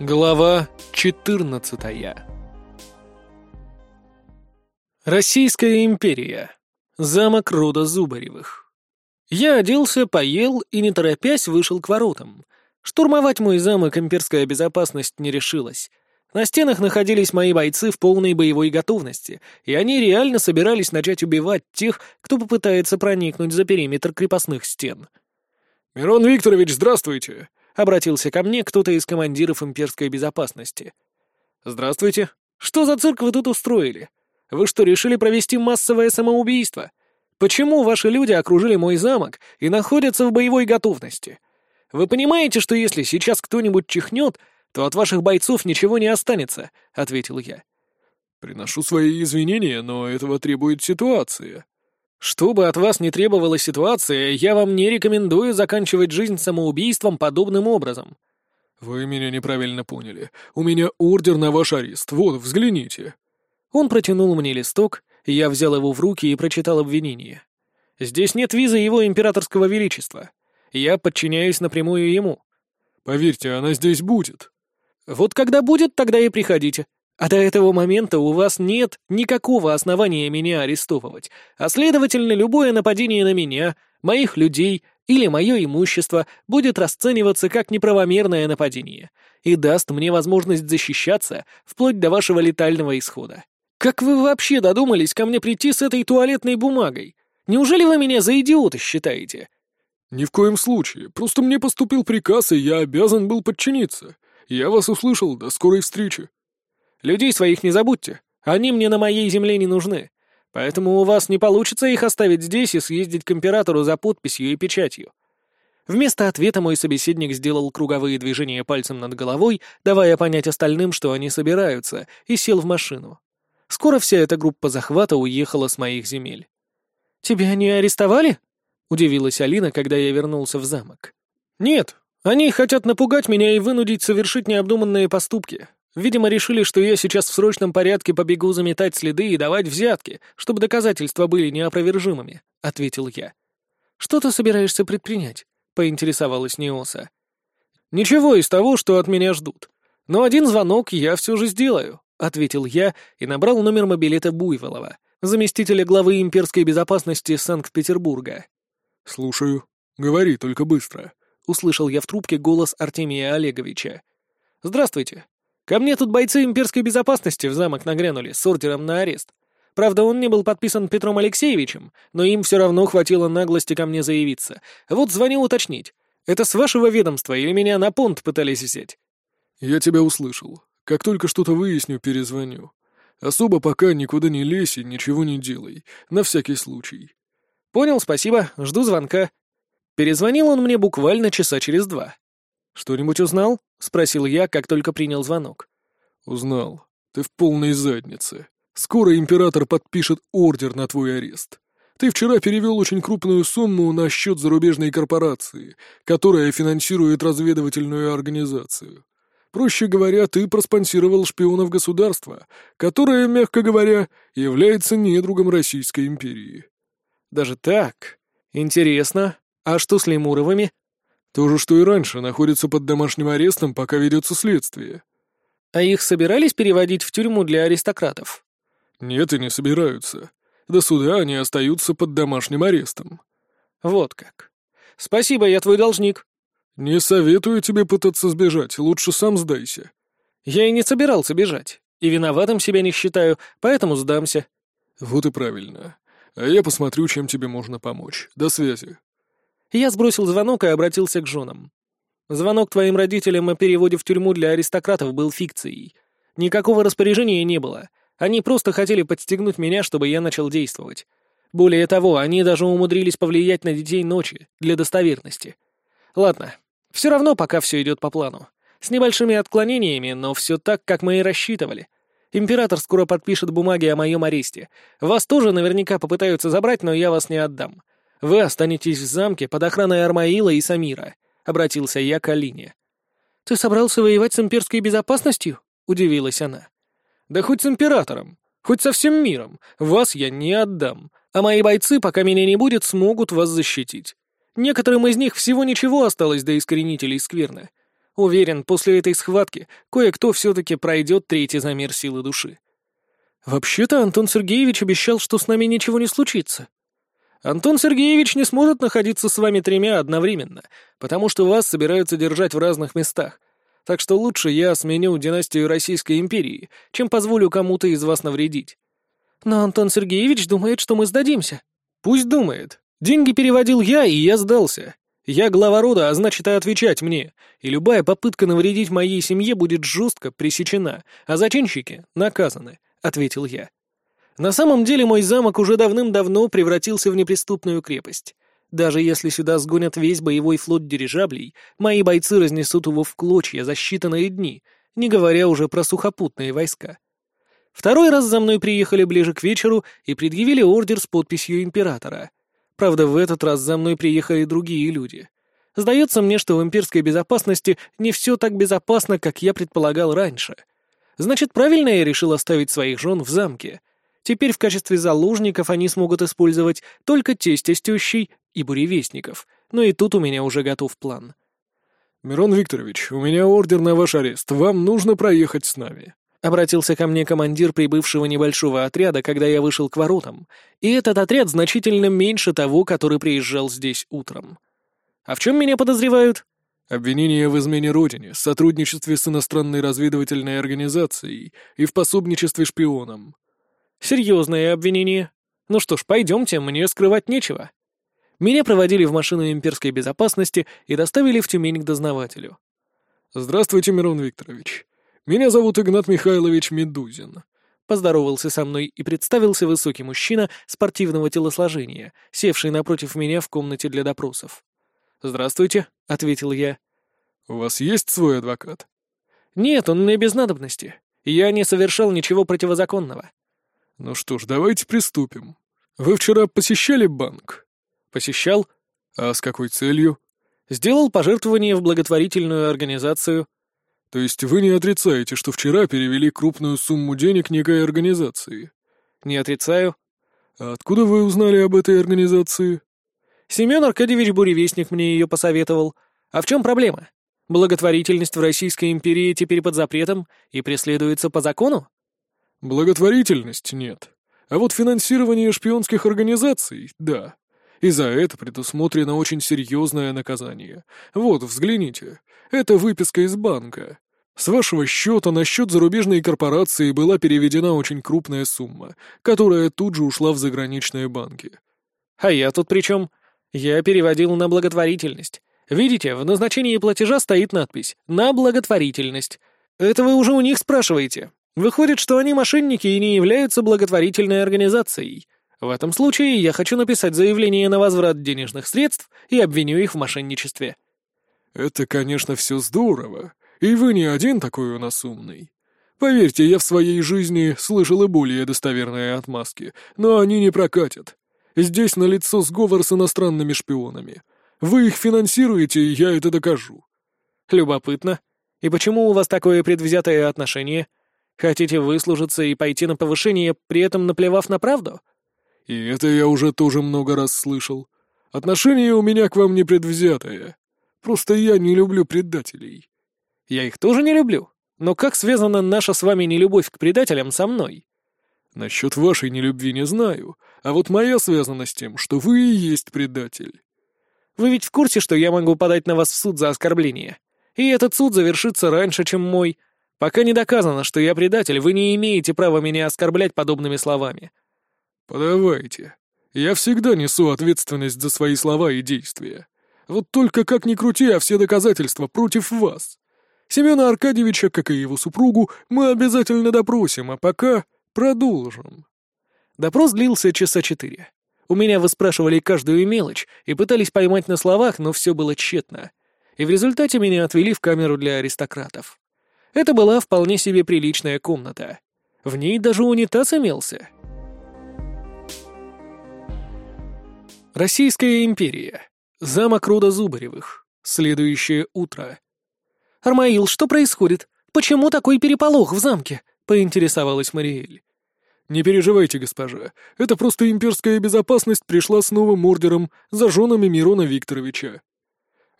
Глава 14 Российская империя. Замок рода Зубаревых. Я оделся, поел и, не торопясь, вышел к воротам. Штурмовать мой замок имперская безопасность не решилась. На стенах находились мои бойцы в полной боевой готовности, и они реально собирались начать убивать тех, кто попытается проникнуть за периметр крепостных стен. «Мирон Викторович, здравствуйте!» — обратился ко мне кто-то из командиров имперской безопасности. «Здравствуйте. Что за цирк вы тут устроили? Вы что, решили провести массовое самоубийство? Почему ваши люди окружили мой замок и находятся в боевой готовности? Вы понимаете, что если сейчас кто-нибудь чихнет, то от ваших бойцов ничего не останется», — ответил я. «Приношу свои извинения, но этого требует ситуация». «Что бы от вас не требовала ситуация, я вам не рекомендую заканчивать жизнь самоубийством подобным образом». «Вы меня неправильно поняли. У меня ордер на ваш арест. Вот, взгляните». Он протянул мне листок, я взял его в руки и прочитал обвинение. «Здесь нет визы его императорского величества. Я подчиняюсь напрямую ему». «Поверьте, она здесь будет». Вот когда будет, тогда и приходите. А до этого момента у вас нет никакого основания меня арестовывать, а следовательно, любое нападение на меня, моих людей или мое имущество будет расцениваться как неправомерное нападение и даст мне возможность защищаться вплоть до вашего летального исхода. Как вы вообще додумались ко мне прийти с этой туалетной бумагой? Неужели вы меня за идиота считаете? Ни в коем случае. Просто мне поступил приказ, и я обязан был подчиниться. «Я вас услышал. До скорой встречи». «Людей своих не забудьте. Они мне на моей земле не нужны. Поэтому у вас не получится их оставить здесь и съездить к императору за подписью и печатью». Вместо ответа мой собеседник сделал круговые движения пальцем над головой, давая понять остальным, что они собираются, и сел в машину. Скоро вся эта группа захвата уехала с моих земель. «Тебя не арестовали?» — удивилась Алина, когда я вернулся в замок. «Нет, они хотят напугать меня и вынудить совершить необдуманные поступки. Видимо, решили, что я сейчас в срочном порядке побегу заметать следы и давать взятки, чтобы доказательства были неопровержимыми», — ответил я. «Что ты собираешься предпринять?» — поинтересовалась Неоса. «Ничего из того, что от меня ждут. Но один звонок я все же сделаю», — ответил я и набрал номер мобилета Буйволова, заместителя главы имперской безопасности Санкт-Петербурга. «Слушаю. Говори, только быстро», услышал я в трубке голос Артемия Олеговича. «Здравствуйте. Ко мне тут бойцы имперской безопасности в замок нагрянули с ордером на арест. Правда, он не был подписан Петром Алексеевичем, но им все равно хватило наглости ко мне заявиться. Вот звонил уточнить. Это с вашего ведомства или меня на понт пытались взять?» «Я тебя услышал. Как только что-то выясню, перезвоню. Особо пока никуда не лезь и ничего не делай. На всякий случай». «Понял, спасибо. Жду звонка». Перезвонил он мне буквально часа через два. «Что-нибудь узнал?» — спросил я, как только принял звонок. «Узнал. Ты в полной заднице. Скоро император подпишет ордер на твой арест. Ты вчера перевел очень крупную сумму на счет зарубежной корпорации, которая финансирует разведывательную организацию. Проще говоря, ты проспонсировал шпионов государства, которое, мягко говоря, является недругом Российской империи». «Даже так? Интересно. А что с Лемуровыми? То же, что и раньше, находятся под домашним арестом, пока ведется следствие. А их собирались переводить в тюрьму для аристократов? Нет, и не собираются. До суда они остаются под домашним арестом. Вот как. Спасибо, я твой должник. Не советую тебе пытаться сбежать, лучше сам сдайся. Я и не собирался бежать, и виноватым себя не считаю, поэтому сдамся. Вот и правильно. А я посмотрю, чем тебе можно помочь. До связи. Я сбросил звонок и обратился к женам. Звонок твоим родителям о переводе в тюрьму для аристократов был фикцией. Никакого распоряжения не было. Они просто хотели подстегнуть меня, чтобы я начал действовать. Более того, они даже умудрились повлиять на детей ночи, для достоверности. Ладно, все равно пока все идет по плану. С небольшими отклонениями, но все так, как мы и рассчитывали. Император скоро подпишет бумаги о моем аресте. Вас тоже наверняка попытаются забрать, но я вас не отдам. Вы останетесь в замке под охраной Армаила и Самира», — обратился я к Алине. «Ты собрался воевать с имперской безопасностью?» — удивилась она. «Да хоть с императором, хоть со всем миром. Вас я не отдам. А мои бойцы, пока меня не будет, смогут вас защитить. Некоторым из них всего ничего осталось до искоренителей скверны. Уверен, после этой схватки кое-кто все-таки пройдет третий замер силы души. Вообще-то Антон Сергеевич обещал, что с нами ничего не случится. Антон Сергеевич не сможет находиться с вами тремя одновременно, потому что вас собираются держать в разных местах. Так что лучше я сменю династию Российской империи, чем позволю кому-то из вас навредить. Но Антон Сергеевич думает, что мы сдадимся. Пусть думает. Деньги переводил я, и я сдался. Я глава рода, а значит и отвечать мне, и любая попытка навредить моей семье будет жестко пресечена, а зачинщики наказаны», — ответил я. «На самом деле мой замок уже давным-давно превратился в неприступную крепость. Даже если сюда сгонят весь боевой флот дирижаблей, мои бойцы разнесут его в клочья за считанные дни, не говоря уже про сухопутные войска». Второй раз за мной приехали ближе к вечеру и предъявили ордер с подписью императора — Правда, в этот раз за мной приехали другие люди. Сдается мне, что в имперской безопасности не все так безопасно, как я предполагал раньше. Значит, правильно я решил оставить своих жен в замке. Теперь в качестве заложников они смогут использовать только тесть тестющий и буревестников. Но и тут у меня уже готов план. «Мирон Викторович, у меня ордер на ваш арест. Вам нужно проехать с нами». Обратился ко мне командир прибывшего небольшого отряда, когда я вышел к воротам, и этот отряд значительно меньше того, который приезжал здесь утром. А в чем меня подозревают? Обвинение в измене Родине, сотрудничестве с иностранной разведывательной организацией и в пособничестве шпионам. Серьезное обвинение. Ну что ж, пойдемте, мне скрывать нечего. Меня проводили в машину имперской безопасности и доставили в Тюмень к дознавателю. «Здравствуйте, Мирон Викторович. Меня зовут Игнат Михайлович Медузин». Поздоровался со мной и представился высокий мужчина спортивного телосложения, севший напротив меня в комнате для допросов. «Здравствуйте», — ответил я. «У вас есть свой адвокат?» «Нет, он мне без надобности. Я не совершал ничего противозаконного». «Ну что ж, давайте приступим. Вы вчера посещали банк?» «Посещал». «А с какой целью?» «Сделал пожертвование в благотворительную организацию». То есть вы не отрицаете, что вчера перевели крупную сумму денег некой организации? Не отрицаю. А откуда вы узнали об этой организации? Семен Аркадьевич Буревестник мне ее посоветовал. А в чем проблема? Благотворительность в Российской империи теперь под запретом и преследуется по закону? Благотворительность нет. А вот финансирование шпионских организаций — да. И за это предусмотрено очень серьезное наказание. Вот, взгляните. Это выписка из банка. С вашего счета на счет зарубежной корпорации была переведена очень крупная сумма, которая тут же ушла в заграничные банки. А я тут при чем? Я переводил на благотворительность. Видите, в назначении платежа стоит надпись «На благотворительность». Это вы уже у них спрашиваете. Выходит, что они мошенники и не являются благотворительной организацией. В этом случае я хочу написать заявление на возврат денежных средств и обвиню их в мошенничестве. «Это, конечно, все здорово, и вы не один такой у нас умный. Поверьте, я в своей жизни слышал и более достоверные отмазки, но они не прокатят. Здесь налицо сговор с иностранными шпионами. Вы их финансируете, и я это докажу». «Любопытно. И почему у вас такое предвзятое отношение? Хотите выслужиться и пойти на повышение, при этом наплевав на правду?» «И это я уже тоже много раз слышал. Отношение у меня к вам не предвзятое. Просто я не люблю предателей». «Я их тоже не люблю. Но как связана наша с вами нелюбовь к предателям со мной?» «Насчет вашей нелюбви не знаю, а вот моя связана с тем, что вы и есть предатель». «Вы ведь в курсе, что я могу подать на вас в суд за оскорбление? И этот суд завершится раньше, чем мой. Пока не доказано, что я предатель, вы не имеете права меня оскорблять подобными словами». «Подавайте. Я всегда несу ответственность за свои слова и действия. Вот только как ни крути, а все доказательства против вас. Семена Аркадьевича, как и его супругу, мы обязательно допросим, а пока продолжим». Допрос длился часа четыре. У меня выспрашивали каждую мелочь и пытались поймать на словах, но все было тщетно. И в результате меня отвели в камеру для аристократов. Это была вполне себе приличная комната. В ней даже унитаз имелся. Российская империя. Замок рода Зубаревых. Следующее утро. «Армаил, что происходит? Почему такой переполох в замке?» — поинтересовалась Мариэль. «Не переживайте, госпожа. Это просто имперская безопасность пришла с новым ордером за женами Мирона Викторовича».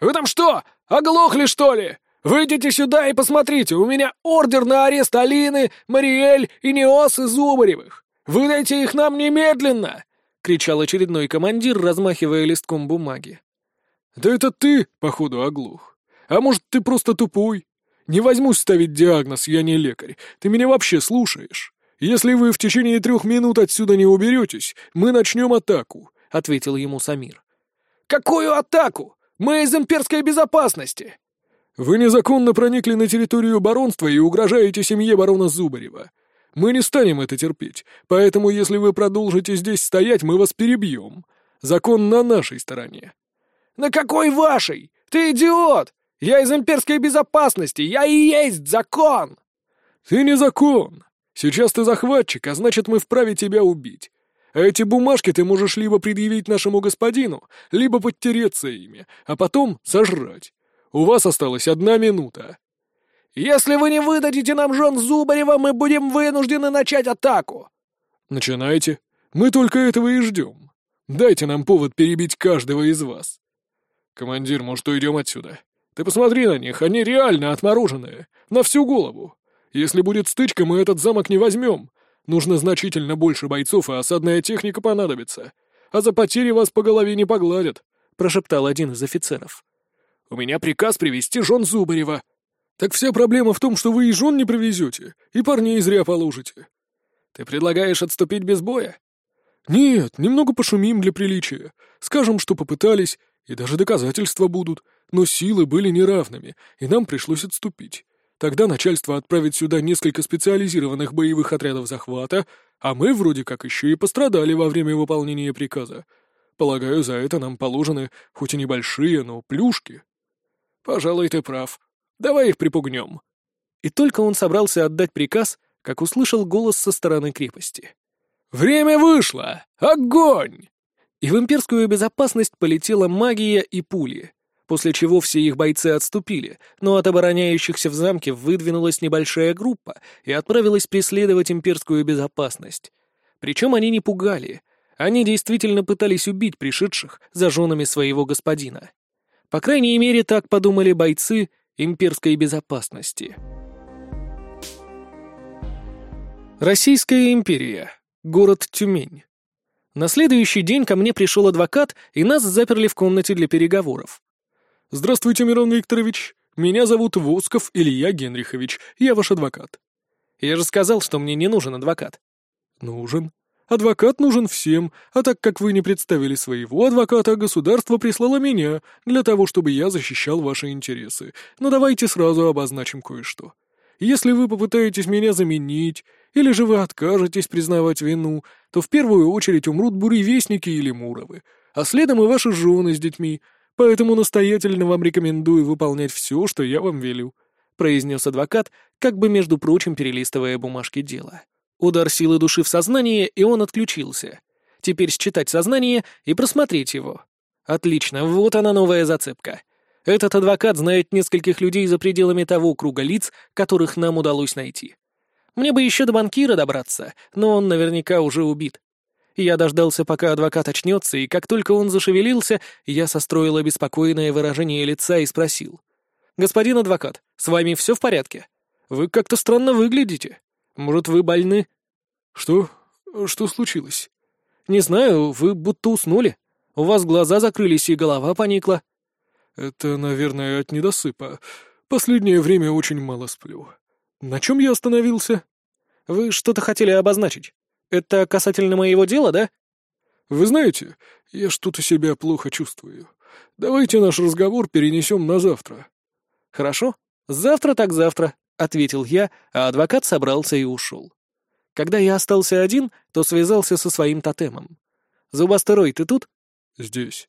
«Вы там что, оглохли, что ли? Выйдите сюда и посмотрите, у меня ордер на арест Алины, Мариэль и Неосы Зубаревых! Выдайте их нам немедленно!» — кричал очередной командир, размахивая листком бумаги. «Да это ты, походу, оглух. А может, ты просто тупой? Не возьмусь ставить диагноз, я не лекарь. Ты меня вообще слушаешь? Если вы в течение трех минут отсюда не уберетесь, мы начнем атаку», — ответил ему Самир. «Какую атаку? Мы из имперской безопасности!» «Вы незаконно проникли на территорию баронства и угрожаете семье барона Зубарева. Мы не станем это терпеть, поэтому если вы продолжите здесь стоять, мы вас перебьем. Закон на нашей стороне». «На какой вашей? Ты идиот! Я из имперской безопасности, я и есть закон!» «Ты не закон. Сейчас ты захватчик, а значит, мы вправе тебя убить. А эти бумажки ты можешь либо предъявить нашему господину, либо подтереться ими, а потом сожрать. У вас осталась одна минута». «Если вы не выдадите нам жен Зубарева, мы будем вынуждены начать атаку!» «Начинайте. Мы только этого и ждем. Дайте нам повод перебить каждого из вас». «Командир, может, уйдем отсюда? Ты посмотри на них, они реально отмороженные, на всю голову. Если будет стычка, мы этот замок не возьмем. Нужно значительно больше бойцов, и осадная техника понадобится. А за потери вас по голове не погладят», — прошептал один из офицеров. «У меня приказ привести жен Зубарева». «Так вся проблема в том, что вы и жен не привезете, и парней зря положите». «Ты предлагаешь отступить без боя?» «Нет, немного пошумим для приличия. Скажем, что попытались, и даже доказательства будут, но силы были неравными, и нам пришлось отступить. Тогда начальство отправит сюда несколько специализированных боевых отрядов захвата, а мы вроде как еще и пострадали во время выполнения приказа. Полагаю, за это нам положены, хоть и небольшие, но плюшки. Пожалуй, ты прав. Давай их припугнем. И только он собрался отдать приказ, как услышал голос со стороны крепости. «Время вышло! Огонь!» И в имперскую безопасность полетела магия и пули после чего все их бойцы отступили, но от обороняющихся в замке выдвинулась небольшая группа и отправилась преследовать имперскую безопасность. Причем они не пугали, они действительно пытались убить пришедших за женами своего господина. По крайней мере, так подумали бойцы имперской безопасности. Российская империя. Город Тюмень. На следующий день ко мне пришел адвокат, и нас заперли в комнате для переговоров. «Здравствуйте, Мирон Викторович. Меня зовут Восков Илья Генрихович. Я ваш адвокат». «Я же сказал, что мне не нужен адвокат». «Нужен. Адвокат нужен всем, а так как вы не представили своего адвоката, государство прислало меня для того, чтобы я защищал ваши интересы. Но давайте сразу обозначим кое-что. Если вы попытаетесь меня заменить, или же вы откажетесь признавать вину, то в первую очередь умрут буревестники или муровы, а следом и ваши жены с детьми — поэтому настоятельно вам рекомендую выполнять все, что я вам велю», — произнес адвокат, как бы, между прочим, перелистывая бумажки дела. Удар силы души в сознание, и он отключился. Теперь считать сознание и просмотреть его. Отлично, вот она новая зацепка. Этот адвокат знает нескольких людей за пределами того круга лиц, которых нам удалось найти. Мне бы еще до банкира добраться, но он наверняка уже убит. Я дождался, пока адвокат очнется, и как только он зашевелился, я состроил обеспокоенное выражение лица и спросил. «Господин адвокат, с вами все в порядке? Вы как-то странно выглядите. Может, вы больны?» «Что? Что случилось?» «Не знаю, вы будто уснули. У вас глаза закрылись и голова поникла». «Это, наверное, от недосыпа. Последнее время очень мало сплю. На чем я остановился?» «Вы что-то хотели обозначить?» Это касательно моего дела, да? Вы знаете, я что-то себя плохо чувствую. Давайте наш разговор перенесем на завтра. Хорошо. Завтра так завтра, ответил я, а адвокат собрался и ушел. Когда я остался один, то связался со своим тотемом. «Зубастерой, ты тут?» «Здесь».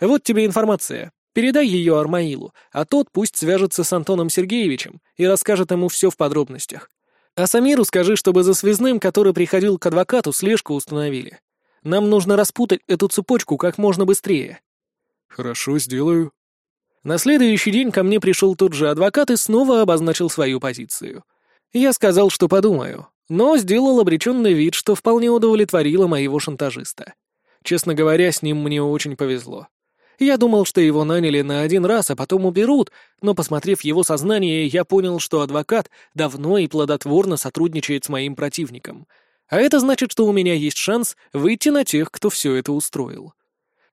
«Вот тебе информация. Передай ее Армаилу, а тот пусть свяжется с Антоном Сергеевичем и расскажет ему все в подробностях. А Самиру скажи, чтобы за связным, который приходил к адвокату, слежку установили. Нам нужно распутать эту цепочку как можно быстрее». «Хорошо, сделаю». На следующий день ко мне пришел тот же адвокат и снова обозначил свою позицию. Я сказал, что подумаю, но сделал обреченный вид, что вполне удовлетворило моего шантажиста. Честно говоря, с ним мне очень повезло. Я думал, что его наняли на один раз, а потом уберут, но, посмотрев его сознание, я понял, что адвокат давно и плодотворно сотрудничает с моим противником. А это значит, что у меня есть шанс выйти на тех, кто все это устроил.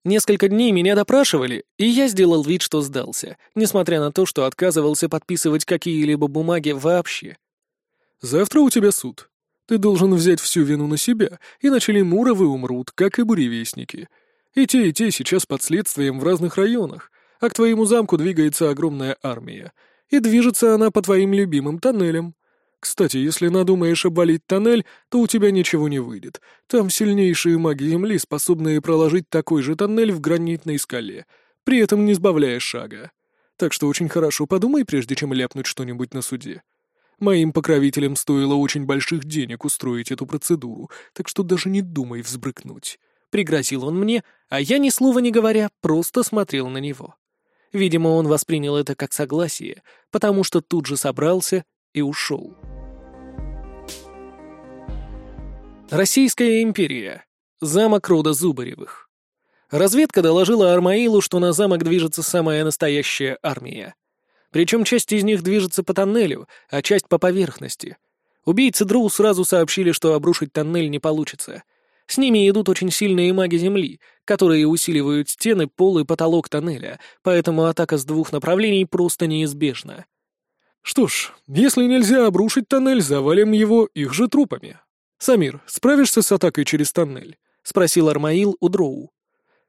Несколько дней меня допрашивали, и я сделал вид, что сдался, несмотря на то, что отказывался подписывать какие-либо бумаги вообще. «Завтра у тебя суд. Ты должен взять всю вину на себя, иначе лемуровы умрут, как и буревестники. И те, и те сейчас под следствием в разных районах, а к твоему замку двигается огромная армия, и движется она по твоим любимым тоннелям. Кстати, если надумаешь обвалить тоннель, то у тебя ничего не выйдет. Там сильнейшие маги Земли, способные проложить такой же тоннель в гранитной скале, при этом не сбавляя шага. Так что очень хорошо подумай, прежде чем ляпнуть что-нибудь на суде. Моим покровителям стоило очень больших денег устроить эту процедуру, так что даже не думай взбрыкнуть. Пригрозил он мне, а я, ни слова не говоря, просто смотрел на него. Видимо, он воспринял это как согласие, потому что тут же собрался и ушел. Российская империя. Замок рода Зубаревых. Разведка доложила Армаилу, что на замок движется самая настоящая армия. Причем часть из них движется по тоннелю, а часть по поверхности. Убийцы Дроу сразу сообщили, что обрушить тоннель не получится. С ними идут очень сильные маги Земли, которые усиливают стены, пол и потолок тоннеля, поэтому атака с двух направлений просто неизбежна. Что ж, если нельзя обрушить тоннель, завалим его их же трупами. «Самир, справишься с атакой через тоннель?» — спросил Армаил у Дроу.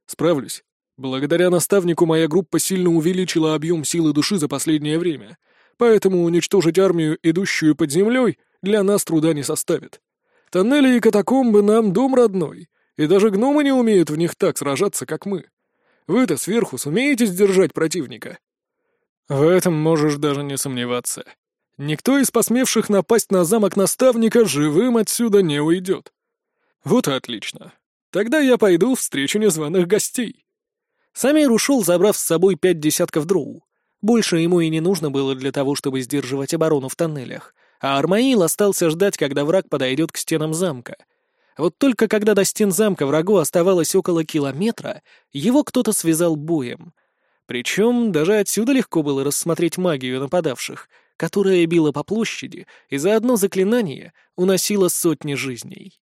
«Справлюсь. Благодаря наставнику моя группа сильно увеличила объем силы души за последнее время, поэтому уничтожить армию, идущую под землей, для нас труда не составит. Тоннели и катакомбы нам дом родной, и даже гномы не умеют в них так сражаться, как мы. Вы-то сверху сумеете сдержать противника?» «В этом можешь даже не сомневаться», Никто из посмевших напасть на замок наставника живым отсюда не уйдет. Вот и отлично. Тогда я пойду встречу незваных гостей. Самир ушел, забрав с собой пять десятков дроу. Больше ему и не нужно было для того, чтобы сдерживать оборону в тоннелях, а Армаил остался ждать, когда враг подойдет к стенам замка. Вот только когда до стен замка врагу оставалось около километра, его кто-то связал боем. Причем даже отсюда легко было рассмотреть магию нападавших — которая била по площади и за одно заклинание уносила сотни жизней.